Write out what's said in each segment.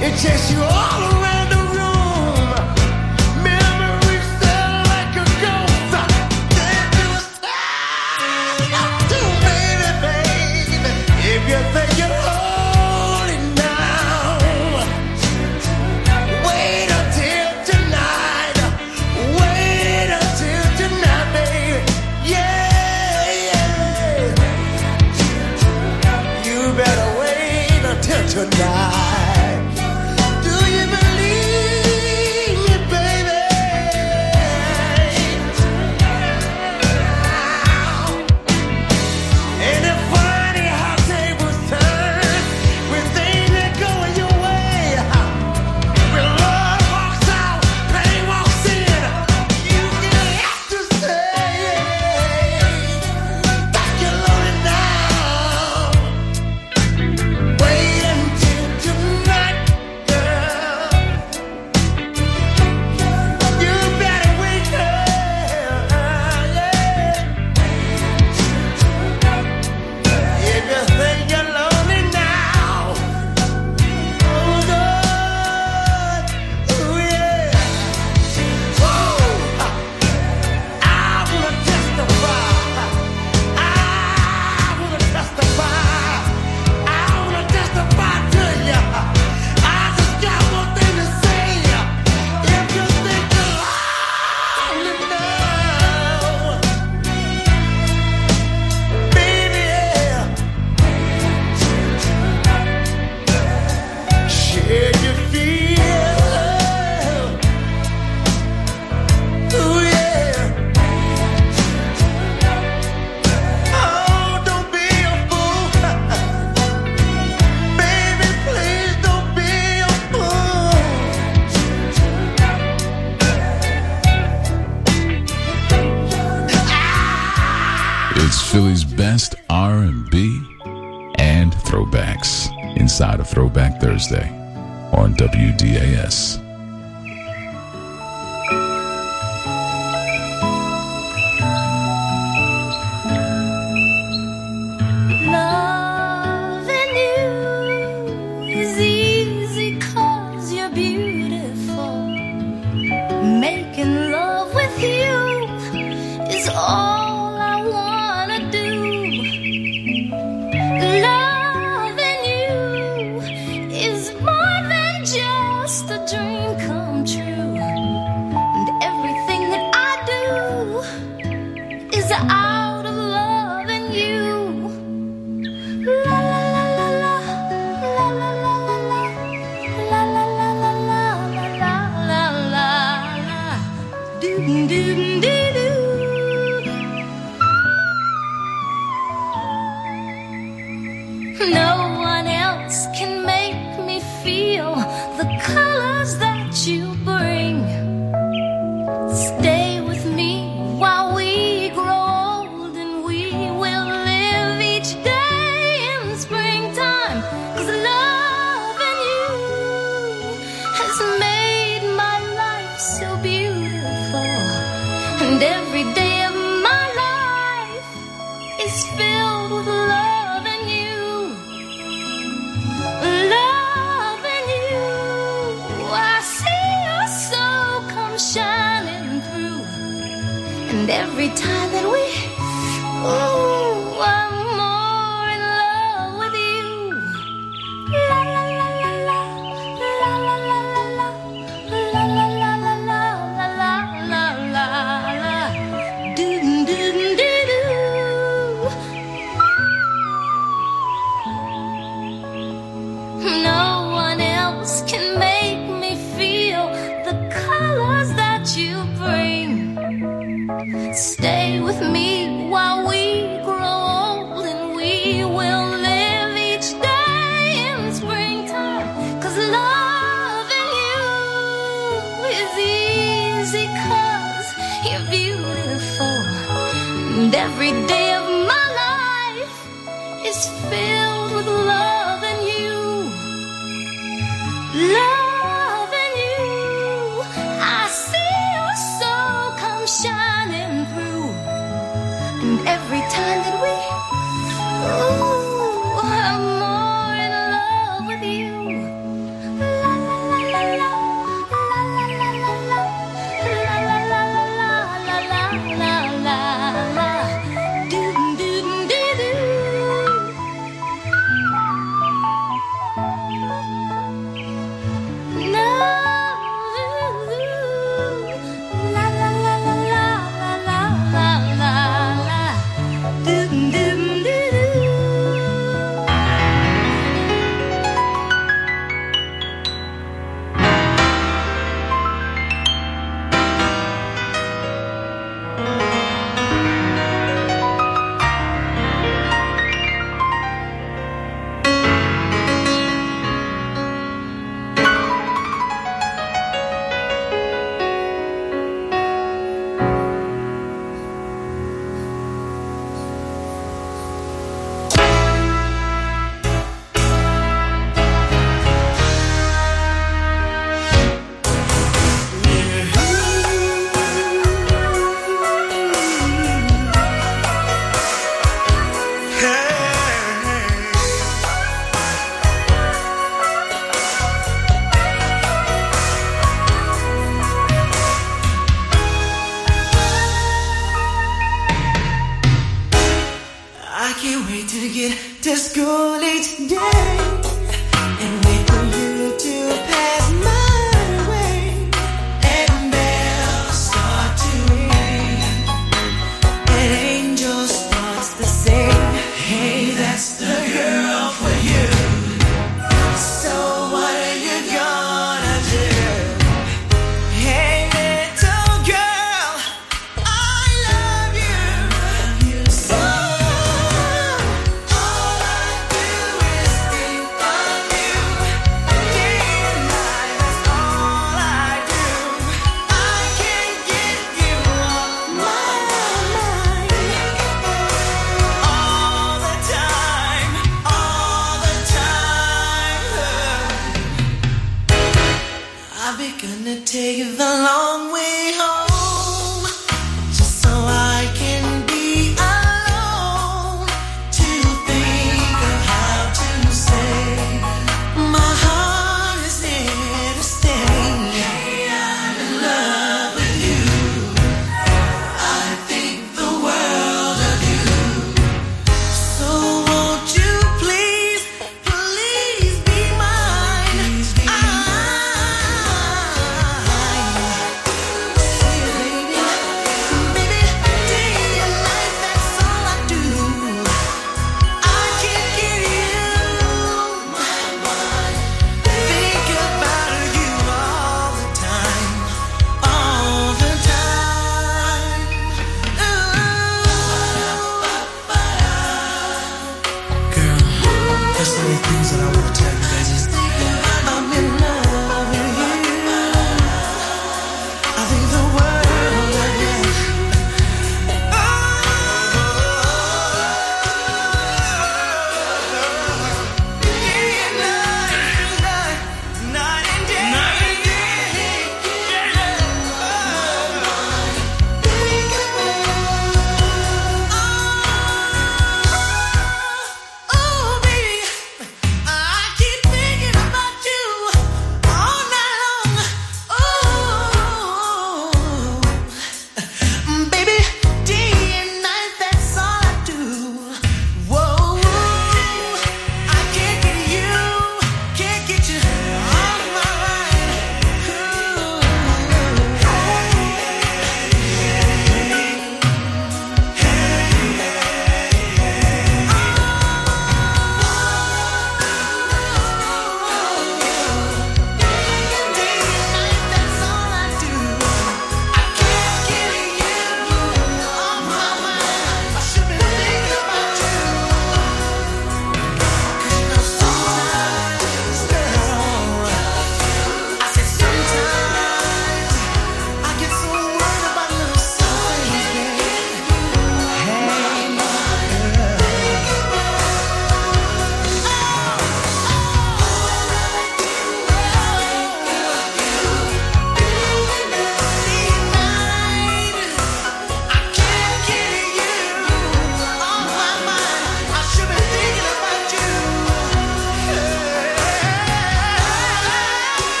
It chased you all around the room. Memories fell like a ghost. Damn, it was time to baby, baby. If you think you're holding now, wait until tonight. Wait until tonight, baby. Yeah, yeah. You better wait until tonight. side of Throwback Thursday on WDAS. every time that we. Ooh. Me while we grow old and we will live each day in springtime. Cause loving you is easy you're beautiful and every day.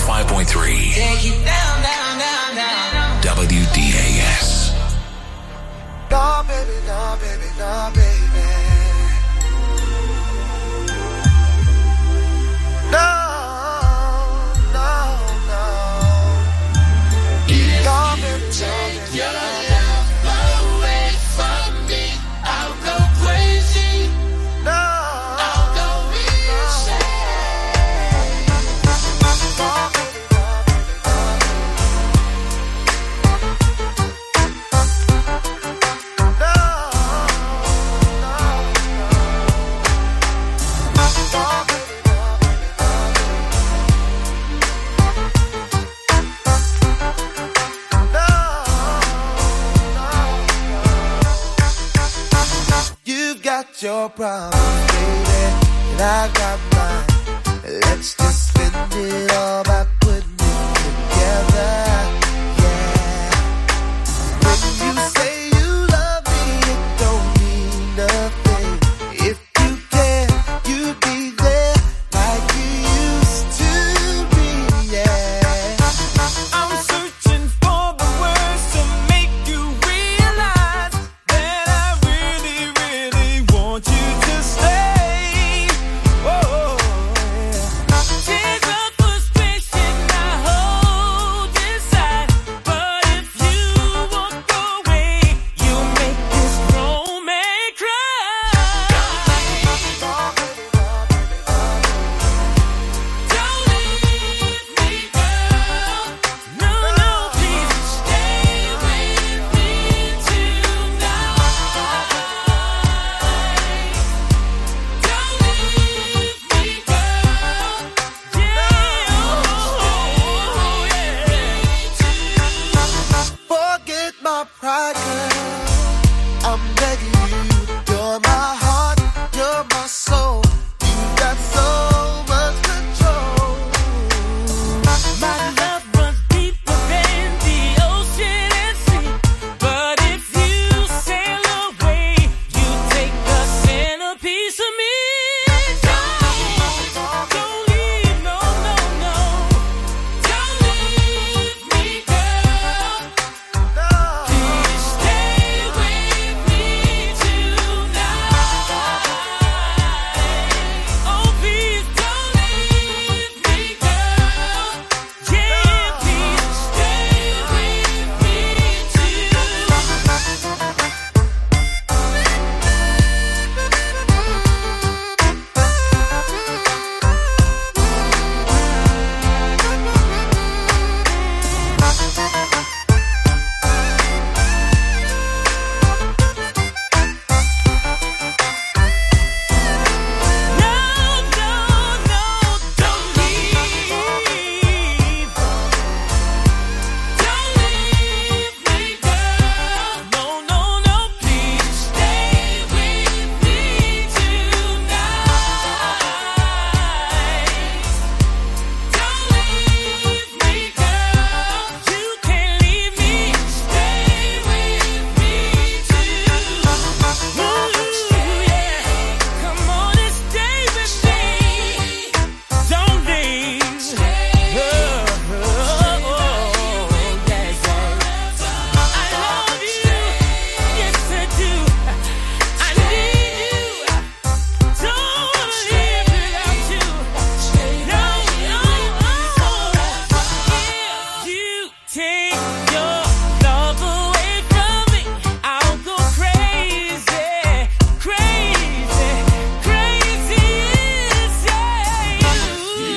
105.3. Down, down, down, down. WDAS. Nah, baby, nah, baby, nah, baby. Got mine. Let's just spend it.